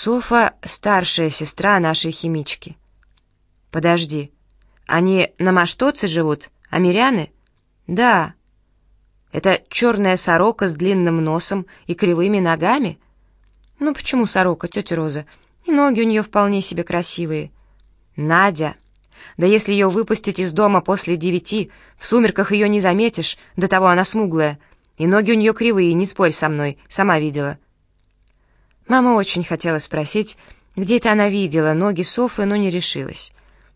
Софа — старшая сестра нашей химички. Подожди, они на Маштоце живут, а миряны? Да. Это черная сорока с длинным носом и кривыми ногами? Ну почему сорока, тетя Роза? И ноги у нее вполне себе красивые. Надя, да если ее выпустить из дома после девяти, в сумерках ее не заметишь, до того она смуглая. И ноги у нее кривые, не спорь со мной, сама видела. Мама очень хотела спросить, где это она видела ноги Софы, но не решилась.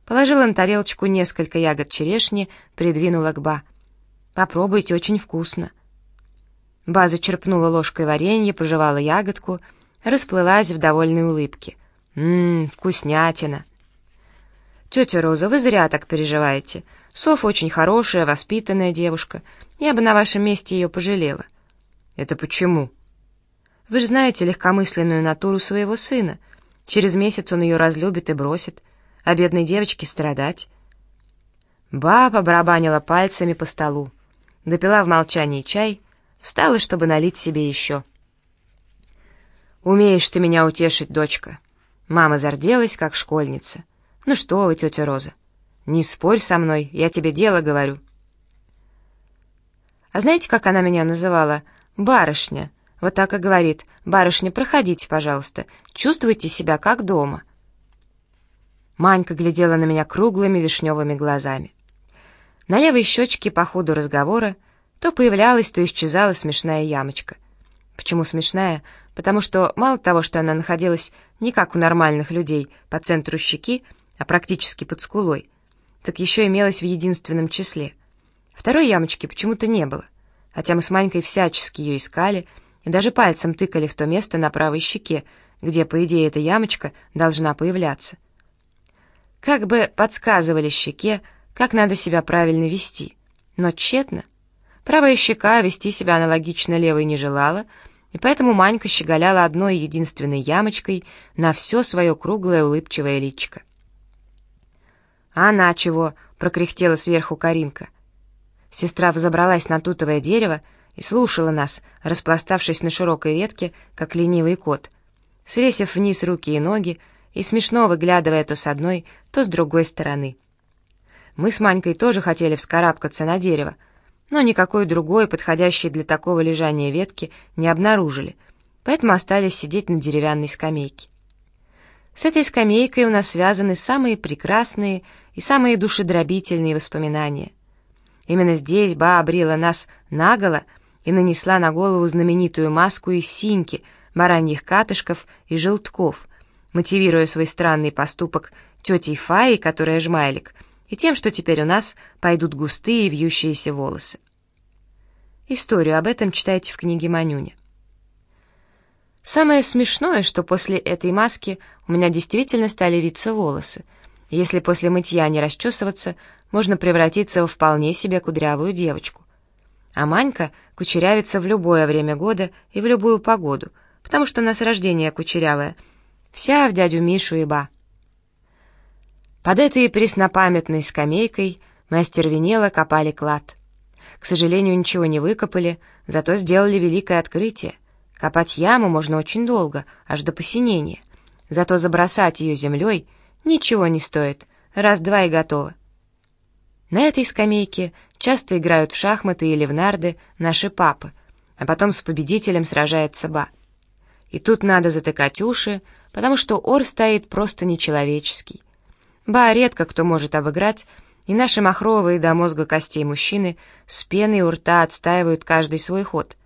Положила на тарелочку несколько ягод черешни, придвинула к Ба. «Попробуйте, очень вкусно». Ба зачерпнула ложкой варенье, пожевала ягодку, расплылась в довольной улыбке. «Ммм, вкуснятина!» «Тетя Роза, вы зря так переживаете. Софа очень хорошая, воспитанная девушка. Я бы на вашем месте ее пожалела». «Это почему?» Вы же знаете легкомысленную натуру своего сына. Через месяц он ее разлюбит и бросит, а бедной девочке страдать. Баба барабанила пальцами по столу, допила в молчании чай, встала, чтобы налить себе еще. «Умеешь ты меня утешить, дочка!» Мама зарделась, как школьница. «Ну что вы, тетя Роза, не спорь со мной, я тебе дело говорю». А знаете, как она меня называла? «Барышня», вот так и говорит, «Барышня, проходите, пожалуйста, чувствуйте себя как дома». Манька глядела на меня круглыми вишневыми глазами. На левой щечке по ходу разговора то появлялась, то исчезала смешная ямочка. Почему смешная? Потому что мало того, что она находилась не как у нормальных людей по центру щеки, а практически под скулой, так еще имелась в единственном числе. Второй ямочки почему-то не было, хотя мы с Манькой всячески ее искали — и даже пальцем тыкали в то место на правой щеке, где, по идее, эта ямочка должна появляться. Как бы подсказывали щеке, как надо себя правильно вести, но тщетно. Правая щека вести себя аналогично левой не желала, и поэтому Манька щеголяла одной единственной ямочкой на все свое круглое улыбчивое личико. «А она чего?» — прокряхтела сверху Каринка. Сестра взобралась на тутовое дерево и слушала нас, распластавшись на широкой ветке, как ленивый кот, свесив вниз руки и ноги и смешно выглядывая то с одной, то с другой стороны. Мы с Манькой тоже хотели вскарабкаться на дерево, но никакой другой, подходящей для такого лежания ветки, не обнаружили, поэтому остались сидеть на деревянной скамейке. С этой скамейкой у нас связаны самые прекрасные и самые душедробительные воспоминания. Именно здесь Ба обрила нас наголо, и нанесла на голову знаменитую маску из синьки, бараньих катышков и желтков, мотивируя свой странный поступок тетей Фаей, которая жмайлик, и тем, что теперь у нас пойдут густые вьющиеся волосы. Историю об этом читайте в книге Манюня. Самое смешное, что после этой маски у меня действительно стали виться волосы. Если после мытья не расчесываться, можно превратиться в вполне себе кудрявую девочку. А Манька кучерявится в любое время года и в любую погоду, потому что у нас рождение кучерявое. Вся в дядю Мишу и ба. Под этой преснопамятной скамейкой мы остервенело копали клад. К сожалению, ничего не выкопали, зато сделали великое открытие. Копать яму можно очень долго, аж до посинения. Зато забросать ее землей ничего не стоит, раз-два и готово. На этой скамейке часто играют в шахматы или в нарды наши папы, а потом с победителем сражается Ба. И тут надо затыкать уши, потому что ор стоит просто нечеловеческий. Ба редко кто может обыграть, и наши махровые до мозга костей мужчины с пеной у рта отстаивают каждый свой ход,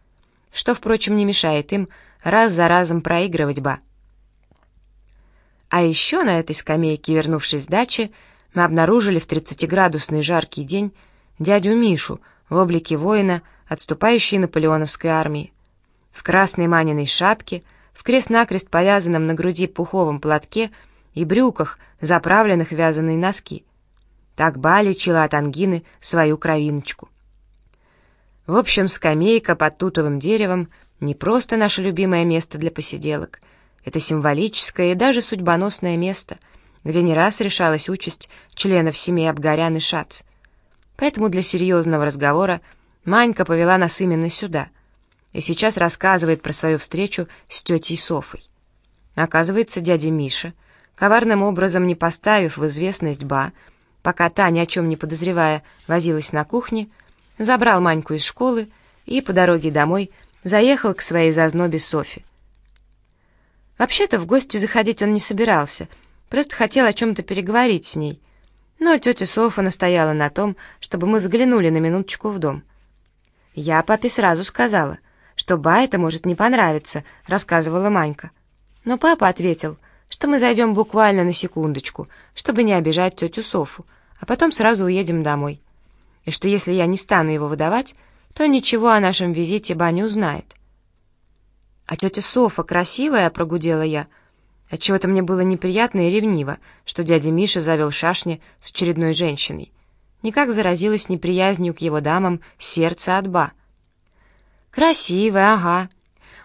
что, впрочем, не мешает им раз за разом проигрывать Ба. А еще на этой скамейке, вернувшись с дачи, мы обнаружили в 30-градусный жаркий день дядю Мишу в облике воина, отступающей наполеоновской армии. В красной маниной шапке, в крест-накрест повязанном на груди пуховом платке и брюках, заправленных вязаные носки. Так Ба лечила от ангины свою кровиночку. В общем, скамейка под тутовым деревом не просто наше любимое место для посиделок. Это символическое и даже судьбоносное место — где не раз решалась участь членов семьи Абгарян и Шац. Поэтому для серьезного разговора Манька повела нас именно сюда и сейчас рассказывает про свою встречу с тетей Софой. Оказывается, дядя Миша, коварным образом не поставив в известность Ба, пока та, ни о чем не подозревая, возилась на кухне, забрал Маньку из школы и по дороге домой заехал к своей зазнобе Софи. Вообще-то в гости заходить он не собирался, просто хотел о чем-то переговорить с ней. Но тетя Софа настояла на том, чтобы мы заглянули на минуточку в дом. Я папе сразу сказала, что Ба это может не понравиться, рассказывала Манька. Но папа ответил, что мы зайдем буквально на секундочку, чтобы не обижать тетю Софу, а потом сразу уедем домой. И что если я не стану его выдавать, то ничего о нашем визите Ба не узнает. «А тетя Софа красивая?» — прогудела я. Отчего-то мне было неприятно и ревниво, что дядя Миша завел шашни с очередной женщиной. Никак заразилась неприязнью к его дамам сердце от Ба. «Красивая, ага.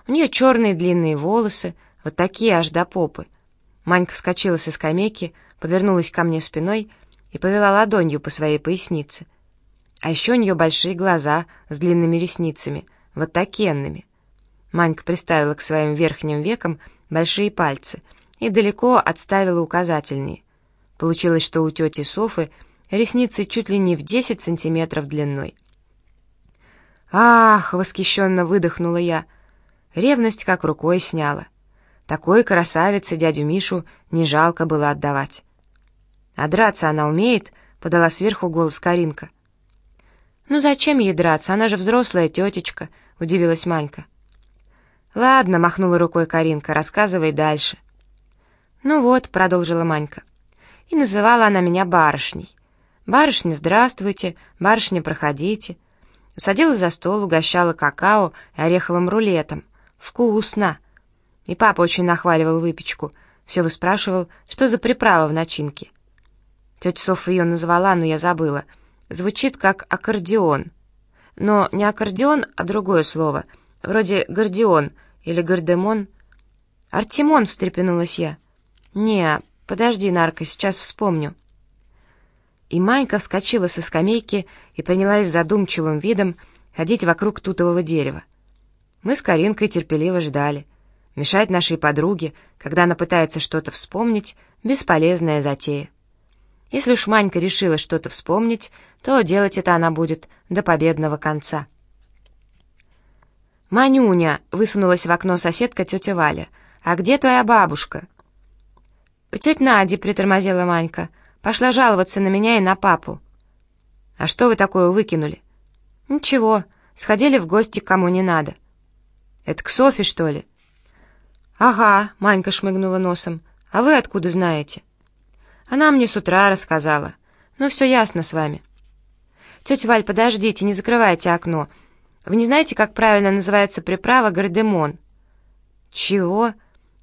У нее черные длинные волосы, вот такие аж до попы». Манька вскочила со скамейки, повернулась ко мне спиной и повела ладонью по своей пояснице. А еще у нее большие глаза с длинными ресницами, вот такенными. Манька приставила к своим верхним векам большие пальцы и далеко отставила указательные. Получилось, что у тети Софы ресницы чуть ли не в 10 сантиметров длиной. «Ах!» — восхищенно выдохнула я. Ревность как рукой сняла. Такой красавице дядю Мишу не жалко было отдавать. «А драться она умеет?» — подала сверху голос Каринка. «Ну зачем ей драться? Она же взрослая тетечка», — удивилась Манька. «Ладно», — махнула рукой Каринка, — «рассказывай дальше». «Ну вот», — продолжила Манька, — и называла она меня барышней. «Барышня, здравствуйте, барышня, проходите». Усадила за стол, угощала какао и ореховым рулетом. «Вкусно!» И папа очень нахваливал выпечку. Все выспрашивал, что за приправа в начинке. Тетя Софа ее назвала, но я забыла. Звучит как аккордеон. Но не аккордеон, а другое слово — Вроде Гордион или Гардемон. Артемон, встрепенулась я. Не, подожди, Нарко, сейчас вспомню. И Манька вскочила со скамейки и принялась задумчивым видом ходить вокруг тутового дерева. Мы с Каринкой терпеливо ждали. Мешать нашей подруге, когда она пытается что-то вспомнить, бесполезная затея. Если уж Манька решила что-то вспомнить, то делать это она будет до победного конца. «Манюня!» — высунулась в окно соседка тетя Валя. «А где твоя бабушка?» «У тети Нади», — притормозила Манька. «Пошла жаловаться на меня и на папу». «А что вы такое выкинули?» «Ничего, сходили в гости кому не надо». «Это к Софи, что ли?» «Ага», — Манька шмыгнула носом. «А вы откуда знаете?» «Она мне с утра рассказала. Ну, все ясно с вами». «Тетя Валь, подождите, не закрывайте окно. Вы не знаете, как правильно называется приправа гардемон?» «Чего?»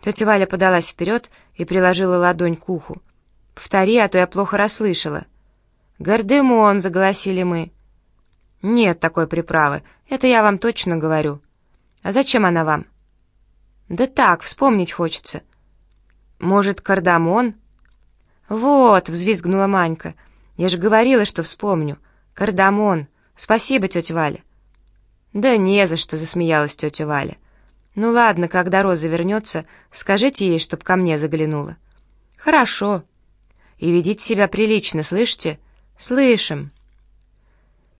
Тетя Валя подалась вперед и приложила ладонь к уху. «Повтори, а то я плохо расслышала». «Гардемон», — заголосили мы. «Нет такой приправы, это я вам точно говорю». «А зачем она вам?» «Да так, вспомнить хочется». «Может, кардамон?» «Вот», — взвизгнула Манька, — «я же говорила, что вспомню. Кардамон. Спасибо, тетя Валя». «Да не за что», — засмеялась тетя Валя. «Ну ладно, когда Роза вернется, скажите ей, чтоб ко мне заглянула». «Хорошо. И ведите себя прилично, слышите?» «Слышим».